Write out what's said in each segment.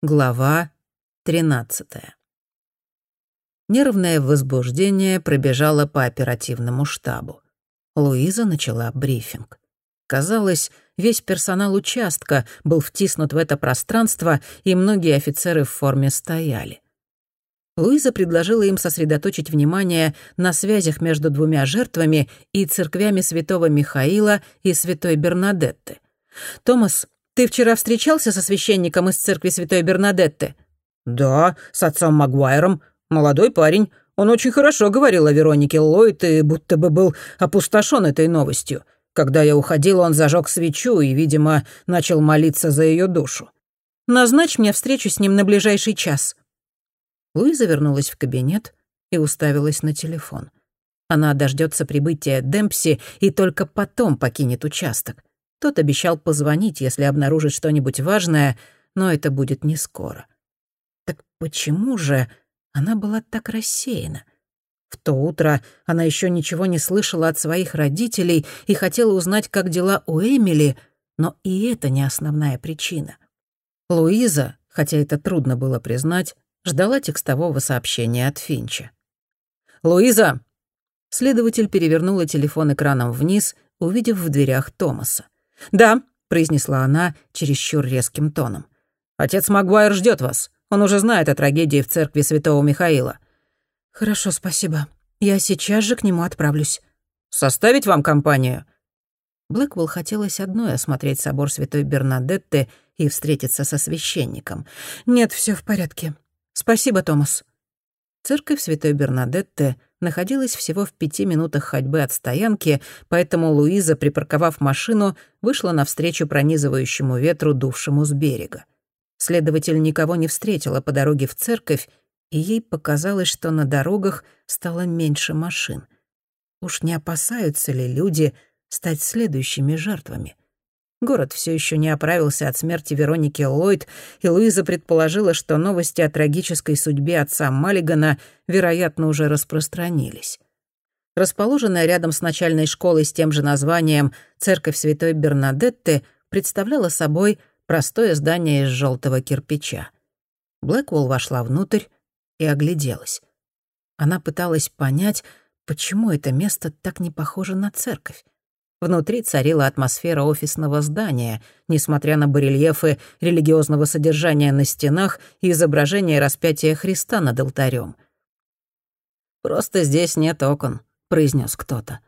Глава 13. Нервное возбуждение пробежало по оперативному штабу. Луиза начала брифинг. Казалось, весь персонал участка был втиснут в это пространство, и многие офицеры в форме стояли. Луиза предложила им сосредоточить внимание на связях между двумя жертвами и церквями святого Михаила и святой Бернадетты. «Томас, ты вчера встречался со священником из церкви Святой Бернадетты?» «Да, с отцом Магуайром. Молодой парень. Он очень хорошо говорил о Веронике Ллойд и будто бы был опустошен этой новостью. Когда я уходил, он зажег свечу и, видимо, начал молиться за ее душу. Назначь мне встречу с ним на ближайший час». Луиза вернулась в кабинет и уставилась на телефон. Она дождется прибытия Демпси и только потом покинет участок. Тот обещал позвонить, если обнаружит что-нибудь важное, но это будет не скоро. Так почему же она была так рассеяна? В то утро она еще ничего не слышала от своих родителей и хотела узнать, как дела у Эмили, но и это не основная причина. Луиза, хотя это трудно было признать, ждала текстового сообщения от Финча. «Луиза!» Следователь перевернула телефон экраном вниз, увидев в дверях Томаса. «Да», — произнесла она чересчур резким тоном. «Отец Магуайр ждет вас. Он уже знает о трагедии в церкви святого Михаила». «Хорошо, спасибо. Я сейчас же к нему отправлюсь». «Составить вам компанию?» Блэквелл хотелось одной осмотреть собор святой Бернадетты и встретиться со священником. «Нет, все в порядке. Спасибо, Томас». Церковь святой Бернадетты находилась всего в пяти минутах ходьбы от стоянки, поэтому Луиза, припарковав машину, вышла навстречу пронизывающему ветру, дувшему с берега. Следователь никого не встретила по дороге в церковь, и ей показалось, что на дорогах стало меньше машин. Уж не опасаются ли люди стать следующими жертвами? Город все еще не оправился от смерти Вероники Ллойд, и Луиза предположила, что новости о трагической судьбе отца Маллигана, вероятно, уже распространились. Расположенная рядом с начальной школой с тем же названием «Церковь Святой Бернадетты» представляла собой простое здание из желтого кирпича. Блэквелл вошла внутрь и огляделась. Она пыталась понять, почему это место так не похоже на церковь. Внутри царила атмосфера офисного здания, несмотря на барельефы религиозного содержания на стенах и изображение распятия Христа над алтарем. «Просто здесь нет окон», — произнес кто-то.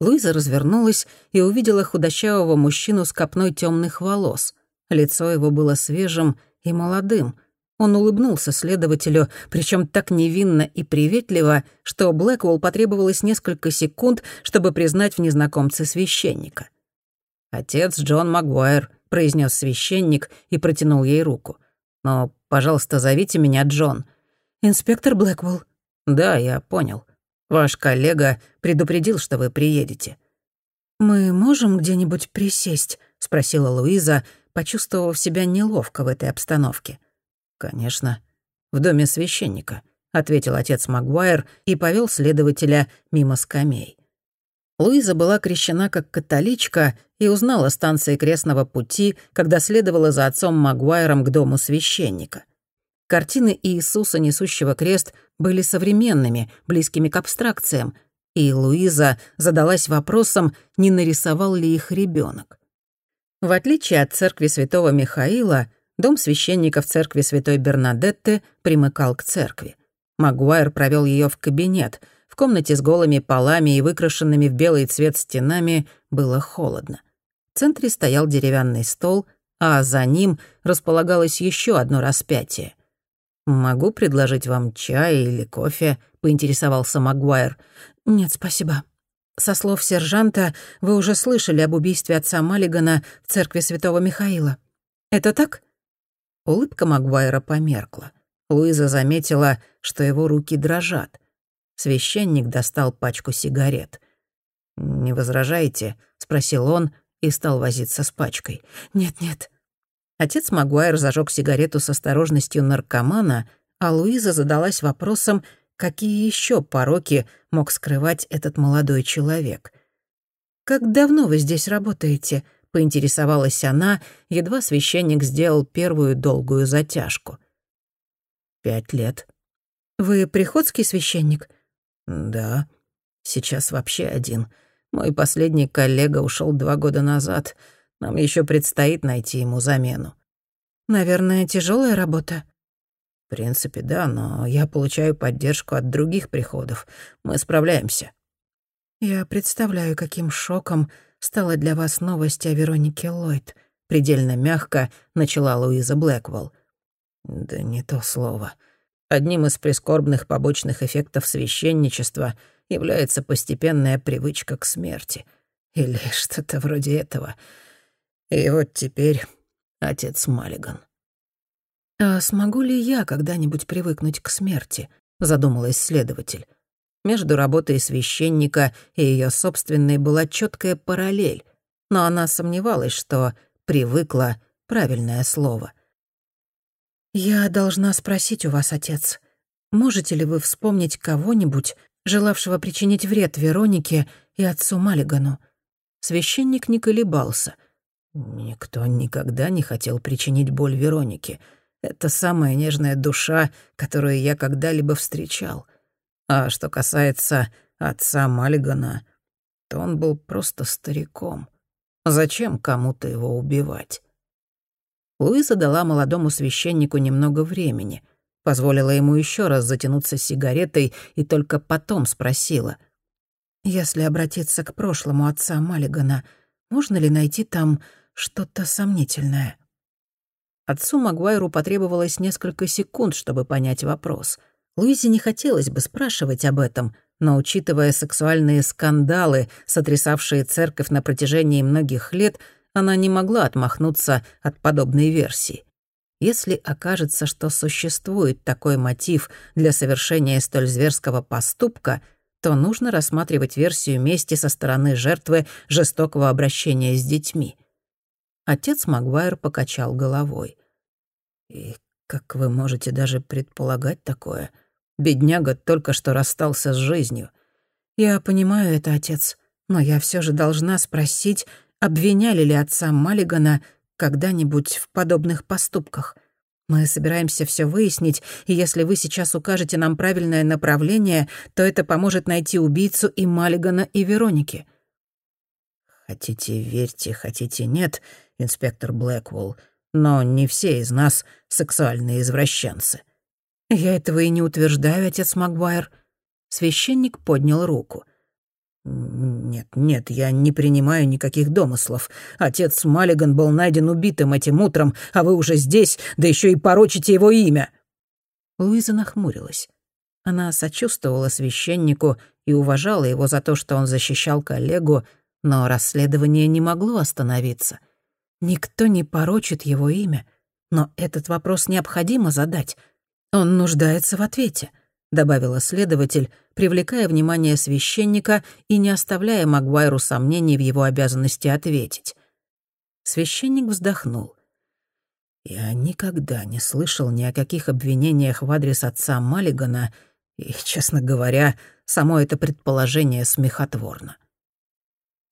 Луиза развернулась и увидела худощавого мужчину с копной темных волос. Лицо его было свежим и молодым — он улыбнулся следователю, причем так невинно и приветливо, что Блэквелл потребовалось несколько секунд, чтобы признать в незнакомце священника. «Отец Джон Магуайр», — произнес священник и протянул ей руку. «Но, пожалуйста, зовите меня Джон». «Инспектор Блэквелл». «Да, я понял. Ваш коллега предупредил, что вы приедете». «Мы можем где-нибудь присесть?» — спросила Луиза, почувствовав себя неловко в этой обстановке. «Конечно. В доме священника», — ответил отец Магуайр и повел следователя мимо скамей. Луиза была крещена как католичка и узнала станции крестного пути, когда следовала за отцом Магуайром к дому священника. Картины Иисуса, несущего крест, были современными, близкими к абстракциям, и Луиза задалась вопросом, не нарисовал ли их ребенок. В отличие от церкви святого Михаила, Дом священника в церкви Святой Бернадетты примыкал к церкви. Магуайр провел ее в кабинет. В комнате с голыми полами и выкрашенными в белый цвет стенами было холодно. В центре стоял деревянный стол, а за ним располагалось еще одно распятие. «Могу предложить вам чай или кофе?» — поинтересовался Магуайр. «Нет, спасибо. Со слов сержанта, вы уже слышали об убийстве отца Маллигана в церкви Святого Михаила. Это так?» Улыбка Магуайра померкла. Луиза заметила, что его руки дрожат. Священник достал пачку сигарет. «Не возражаете?» — спросил он и стал возиться с пачкой. «Нет-нет». Отец Магуайр зажег сигарету с осторожностью наркомана, а Луиза задалась вопросом, какие еще пороки мог скрывать этот молодой человек. «Как давно вы здесь работаете?» —— поинтересовалась она, едва священник сделал первую долгую затяжку. «Пять лет». «Вы приходский священник?» «Да. Сейчас вообще один. Мой последний коллега ушел два года назад. Нам еще предстоит найти ему замену». «Наверное, тяжелая работа?» «В принципе, да, но я получаю поддержку от других приходов. Мы справляемся». «Я представляю, каким шоком стала для вас новость о Веронике Ллойд», — предельно мягко начала Луиза Блэквелл. «Да не то слово. Одним из прискорбных побочных эффектов священничества является постепенная привычка к смерти. Или что-то вроде этого. И вот теперь отец Маллиган». «А смогу ли я когда-нибудь привыкнуть к смерти?» — задумалась следователь. Между работой священника и ее собственной была четкая параллель, но она сомневалась, что «привыкла» — правильное слово. «Я должна спросить у вас, отец, можете ли вы вспомнить кого-нибудь, желавшего причинить вред Веронике и отцу Маллигану?» Священник не колебался. «Никто никогда не хотел причинить боль Веронике. Это самая нежная душа, которую я когда-либо встречал. А что касается отца Маллигана, то он был просто стариком. Зачем кому-то его убивать? Луиза дала молодому священнику немного времени, позволила ему еще раз затянуться сигаретой и только потом спросила. «Если обратиться к прошлому отца Маллигана, можно ли найти там что-то сомнительное?» Отцу Магуайру потребовалось несколько секунд, чтобы понять вопрос — Луизе не хотелось бы спрашивать об этом, но, учитывая сексуальные скандалы, сотрясавшие церковь на протяжении многих лет, она не могла отмахнуться от подобной версии. Если окажется, что существует такой мотив для совершения столь зверского поступка, то нужно рассматривать версию мести со стороны жертвы жестокого обращения с детьми. Отец Магуайр покачал головой. «И как вы можете даже предполагать такое?» Бедняга только что расстался с жизнью. Я понимаю это, отец, но я все же должна спросить, обвиняли ли отца Маллигана когда-нибудь в подобных поступках. Мы собираемся все выяснить, и если вы сейчас укажете нам правильное направление, то это поможет найти убийцу и Маллигана, и Вероники. Хотите верьте, хотите нет, инспектор Блэквелл, но не все из нас сексуальные извращенцы. «Я этого и не утверждаю, отец Магуайр». Священник поднял руку. «Нет, нет, я не принимаю никаких домыслов. Отец Маллиган был найден убитым этим утром, а вы уже здесь, да еще и порочите его имя». Луиза нахмурилась. Она сочувствовала священнику и уважала его за то, что он защищал коллегу, но расследование не могло остановиться. Никто не порочит его имя, но этот вопрос необходимо задать — «Он нуждается в ответе», — добавила следователь, привлекая внимание священника и не оставляя Магуайру сомнений в его обязанности ответить. Священник вздохнул. «Я никогда не слышал ни о каких обвинениях в адрес отца Маллигана, и, честно говоря, само это предположение смехотворно».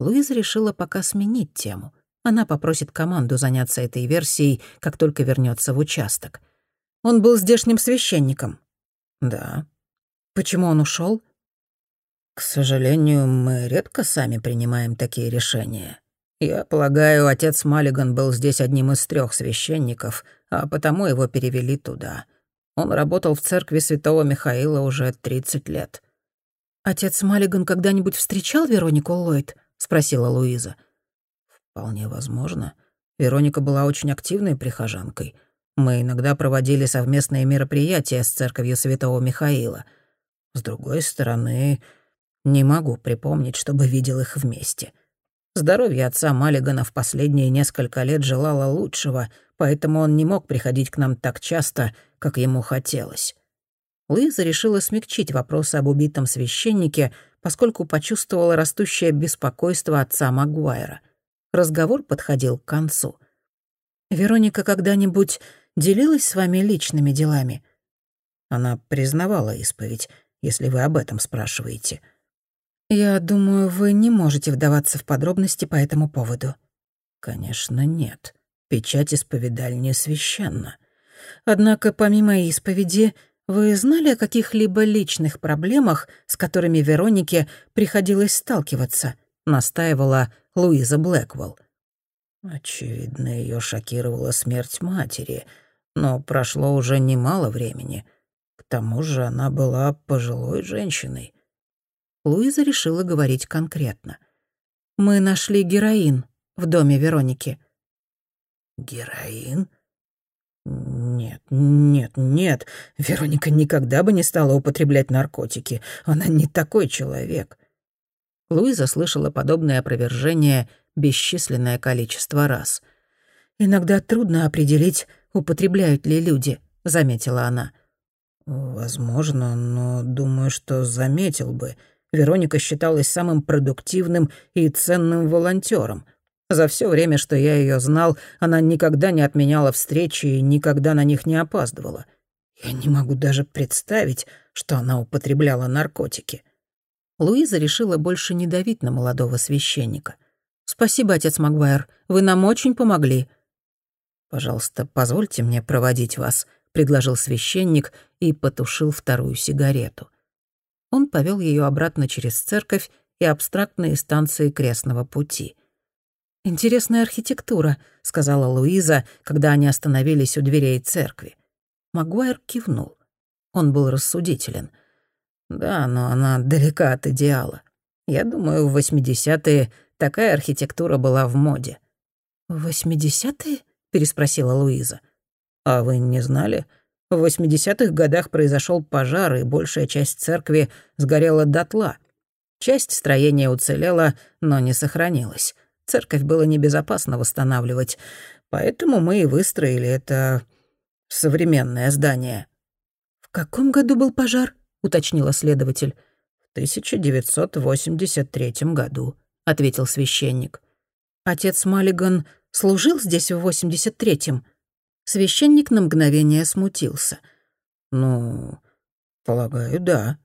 Луиза решила пока сменить тему. Она попросит команду заняться этой версией, как только вернется в участок — он был здешним священником. Да. Почему он ушел? К сожалению, мы редко сами принимаем такие решения. Я полагаю, отец Маллиган был здесь одним из трех священников, а потому его перевели туда. Он работал в церкви святого Михаила уже 30 лет. «Отец Маллиган когда-нибудь встречал Веронику Ллойд?» — спросила Луиза. «Вполне возможно. Вероника была очень активной прихожанкой. Мы иногда проводили совместные мероприятия с церковью святого Михаила. С другой стороны, не могу припомнить, чтобы видел их вместе. Здоровье отца Маллигана в последние несколько лет желало лучшего, поэтому он не мог приходить к нам так часто, как ему хотелось. Луиза решила смягчить вопросы об убитом священнике, поскольку почувствовала растущее беспокойство отца Магуайра. Разговор подходил к концу. «Вероника когда-нибудь делилась с вами личными делами?» Она признавала исповедь, если вы об этом спрашиваете. «Я думаю, вы не можете вдаваться в подробности по этому поводу». Конечно, нет. Печать исповедальни священна. Однако, помимо исповеди, вы знали о каких-либо личных проблемах, с которыми Веронике приходилось сталкиваться? Настаивала Луиза Блэквелл. Очевидно, ее шокировала смерть матери, но прошло уже немало времени. К тому же она была пожилой женщиной. Луиза решила говорить конкретно. «Мы нашли героин в доме Вероники». «Героин?» «Нет, нет, нет. Вероника никогда бы не стала употреблять наркотики. Она не такой человек». Луиза слышала подобное опровержение бесчисленное количество раз. «Иногда трудно определить, употребляют ли люди», — заметила она. «Возможно, но думаю, что заметил бы. Вероника считалась самым продуктивным и ценным волонтером. За все время, что я ее знал, она никогда не отменяла встречи и никогда на них не опаздывала. Я не могу даже представить, что она употребляла наркотики». Луиза решила больше не давить на молодого священника. «Спасибо, отец Магуайр, вы нам очень помогли». «Пожалуйста, позвольте мне проводить вас», — предложил священник и потушил вторую сигарету. Он повел ее обратно через церковь и абстрактные станции крестного пути. «Интересная архитектура», — сказала Луиза, когда они остановились у дверей церкви. Магуайр кивнул. Он был рассудителен. «Да, но она далека от идеала. Я думаю, в 80-е такая архитектура была в моде». «В 80-е?» — переспросила Луиза. «А вы не знали?» В 80-х годах произошел пожар, и большая часть церкви сгорела дотла. Часть строения уцелела, но не сохранилась. Церковь было небезопасно восстанавливать, поэтому мы и выстроили это современное здание. «В каком году был пожар?» — уточнила следователь. «В 1983 году», — ответил священник. «Отец Маллиган служил здесь в 83-м?» Священник на мгновение смутился. «Ну, полагаю, да»,